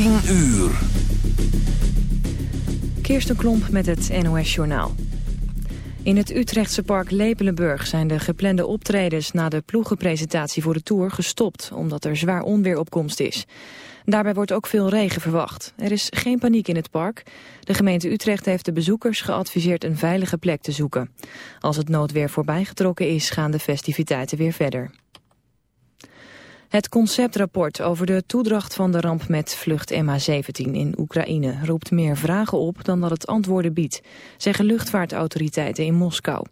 10 uur. Kirsten Klomp met het NOS-journaal. In het Utrechtse park Lepelenburg zijn de geplande optredens... na de ploegenpresentatie voor de Tour gestopt... omdat er zwaar onweer op komst is. Daarbij wordt ook veel regen verwacht. Er is geen paniek in het park. De gemeente Utrecht heeft de bezoekers geadviseerd een veilige plek te zoeken. Als het noodweer voorbijgetrokken is, gaan de festiviteiten weer verder. Het conceptrapport over de toedracht van de ramp met vlucht MH17 in Oekraïne roept meer vragen op dan dat het antwoorden biedt, zeggen luchtvaartautoriteiten in Moskou.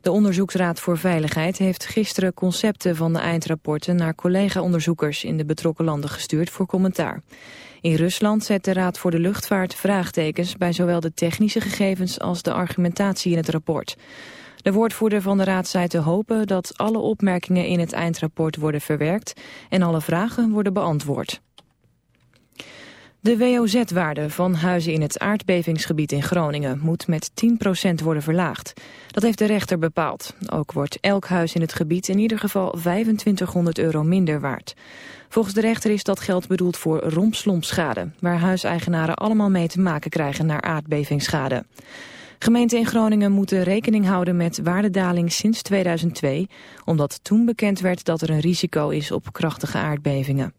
De Onderzoeksraad voor Veiligheid heeft gisteren concepten van de eindrapporten naar collega-onderzoekers in de betrokken landen gestuurd voor commentaar. In Rusland zet de Raad voor de Luchtvaart vraagtekens bij zowel de technische gegevens als de argumentatie in het rapport. De woordvoerder van de raad zei te hopen dat alle opmerkingen in het eindrapport worden verwerkt en alle vragen worden beantwoord. De WOZ-waarde van huizen in het aardbevingsgebied in Groningen moet met 10% worden verlaagd. Dat heeft de rechter bepaald. Ook wordt elk huis in het gebied in ieder geval 2500 euro minder waard. Volgens de rechter is dat geld bedoeld voor rompslompschade, waar huiseigenaren allemaal mee te maken krijgen naar aardbevingsschade. Gemeenten in Groningen moeten rekening houden met waardedaling sinds 2002, omdat toen bekend werd dat er een risico is op krachtige aardbevingen.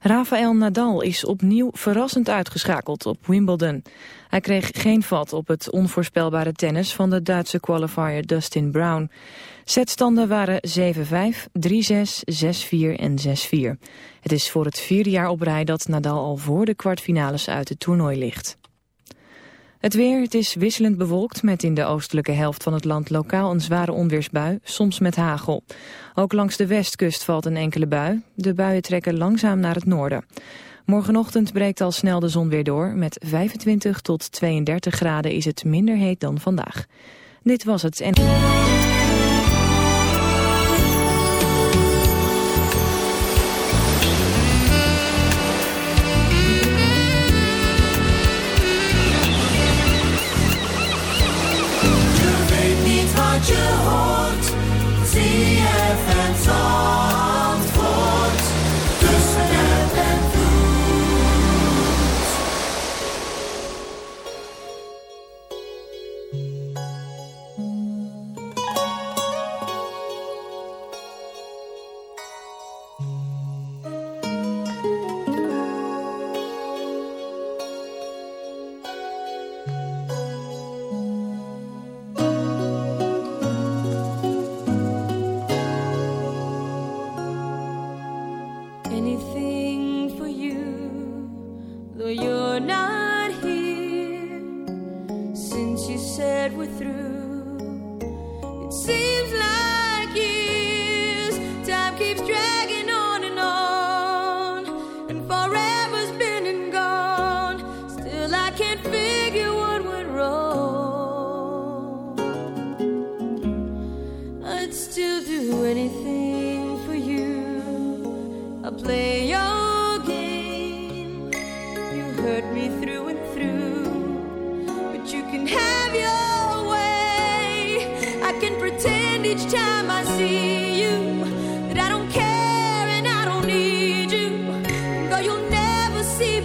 Rafael Nadal is opnieuw verrassend uitgeschakeld op Wimbledon. Hij kreeg geen vat op het onvoorspelbare tennis van de Duitse qualifier Dustin Brown. Setstanden waren 7-5, 3-6, 6-4 en 6-4. Het is voor het vierde jaar op rij dat Nadal al voor de kwartfinales uit het toernooi ligt. Het weer, het is wisselend bewolkt met in de oostelijke helft van het land lokaal een zware onweersbui, soms met hagel. Ook langs de westkust valt een enkele bui. De buien trekken langzaam naar het noorden. Morgenochtend breekt al snel de zon weer door. Met 25 tot 32 graden is het minder heet dan vandaag. Dit was het en...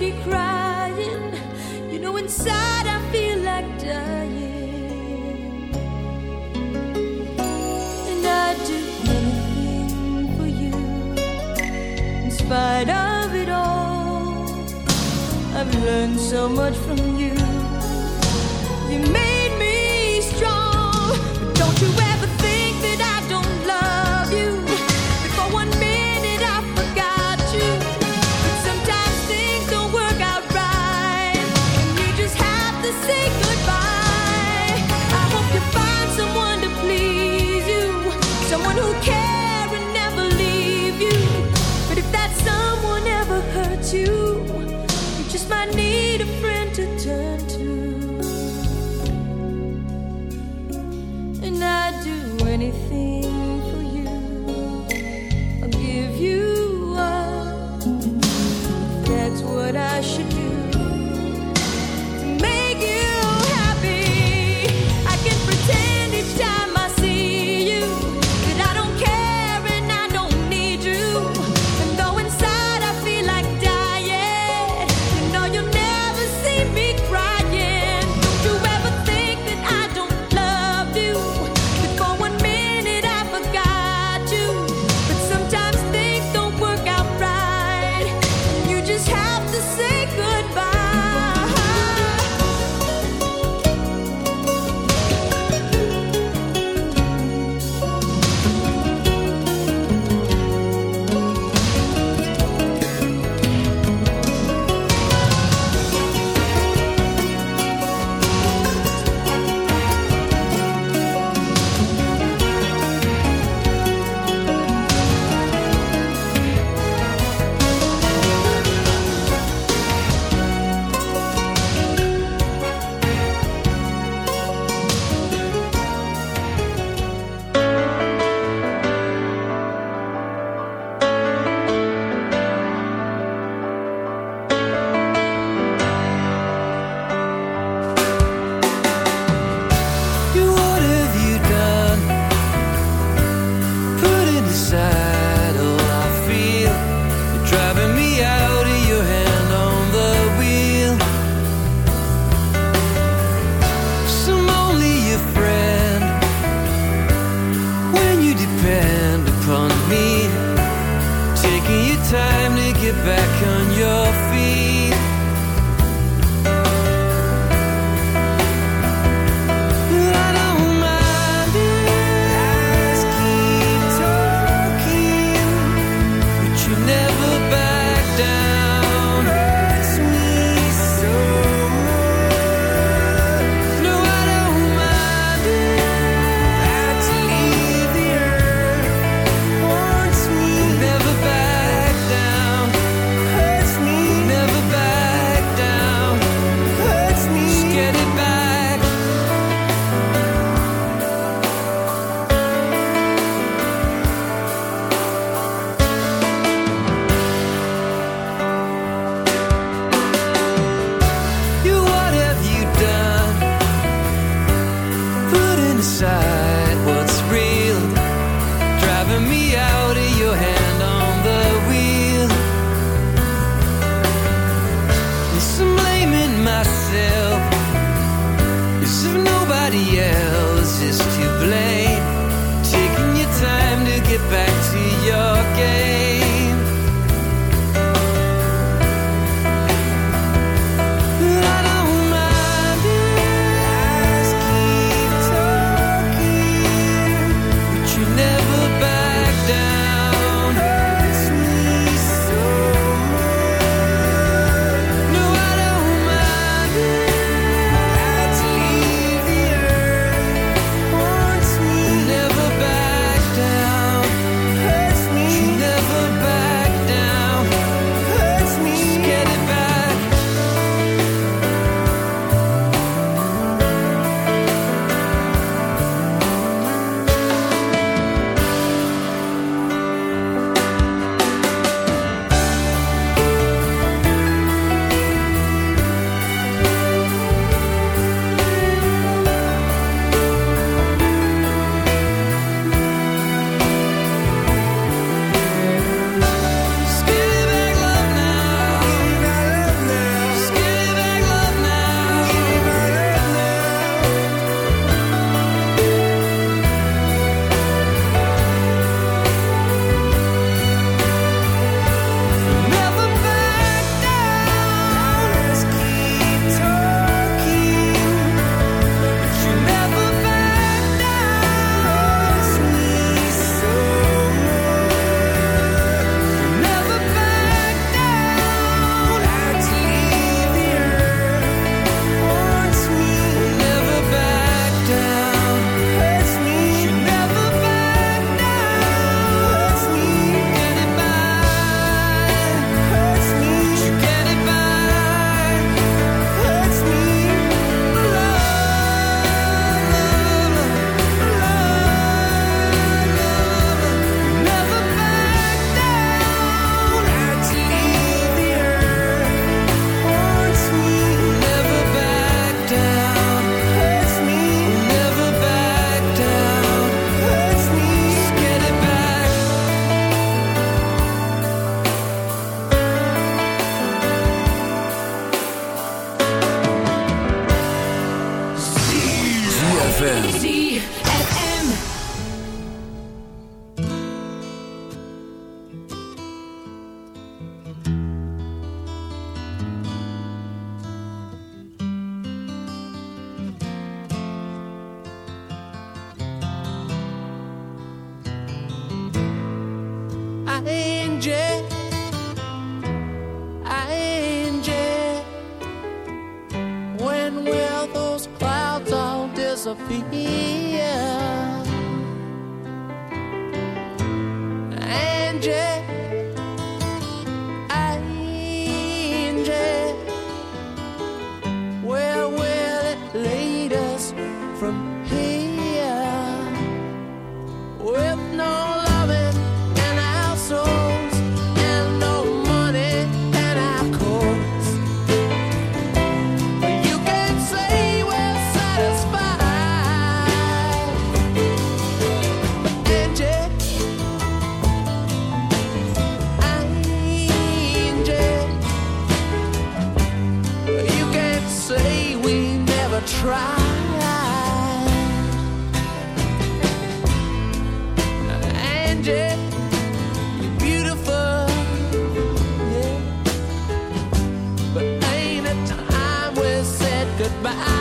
be crying. You know, inside I feel like dying. And I'd do anything for you, in spite of it all. I've learned so much from myself is if nobody else is to blame. Taking your time to get back to your tried, you're beautiful. Yeah. But ain't it time we said goodbye?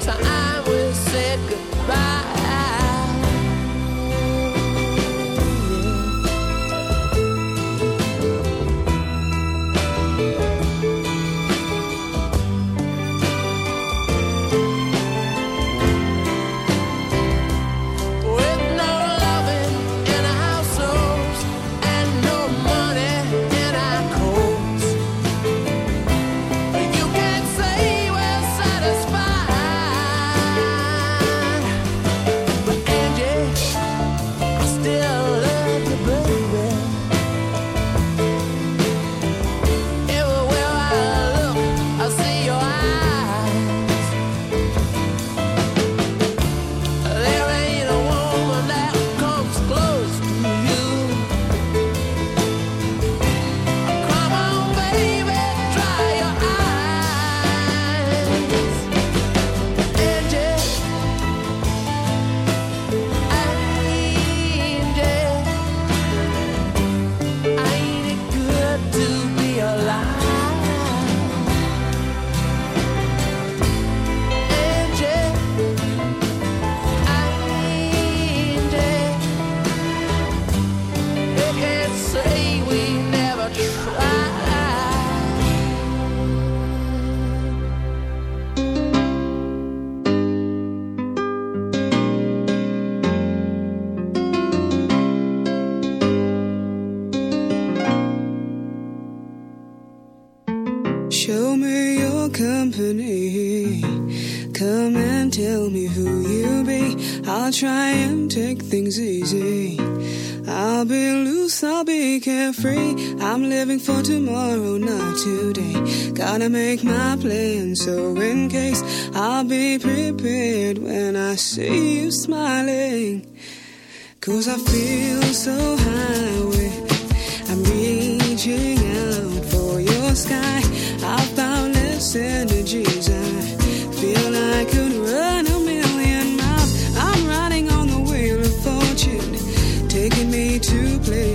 So I for tomorrow, not today. Gotta make my plan so in case I'll be prepared when I see you smiling. Cause I feel so high, I'm reaching out for your sky. I've found less energies,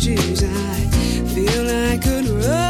energies. I feel I could run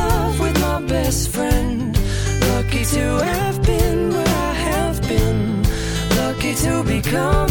come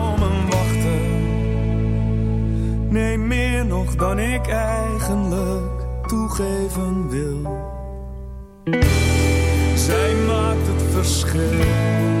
ik eigenlijk toegeven wil. Zij maakt het verschil.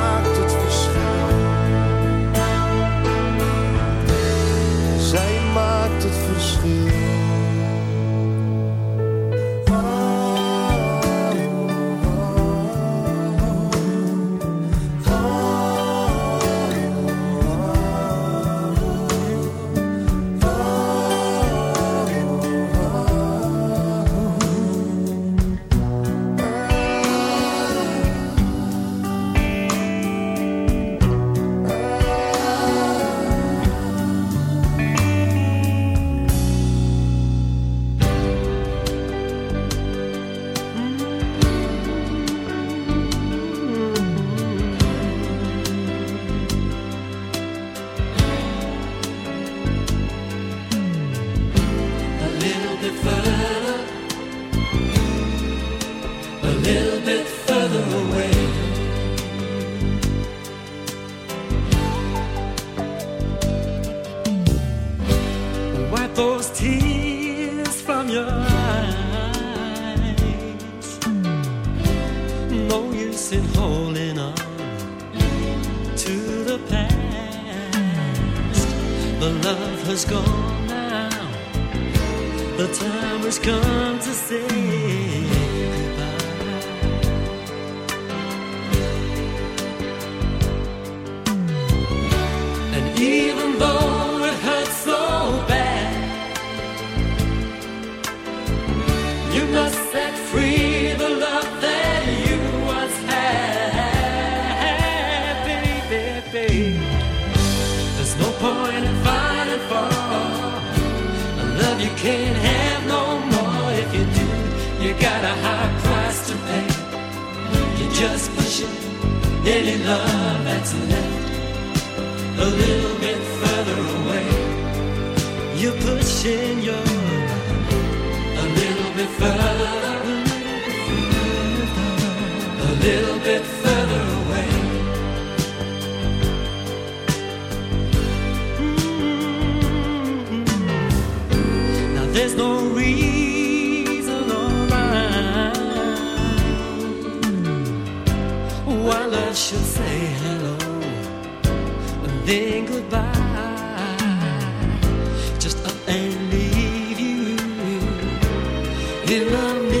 love me.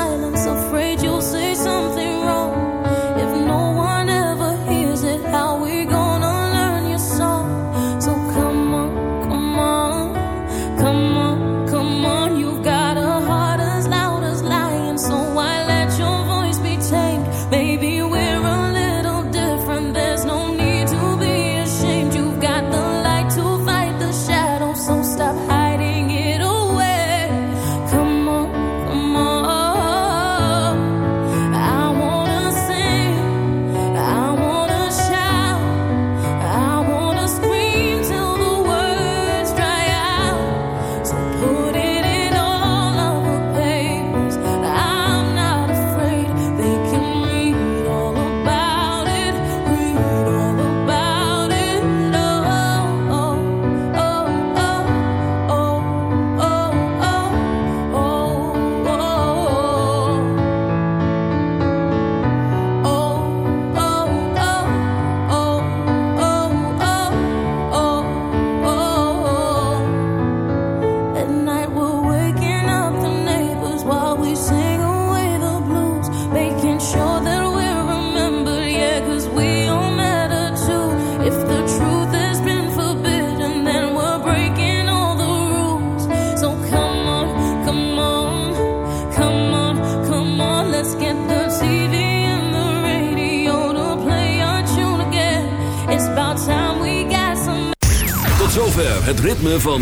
Silence, afraid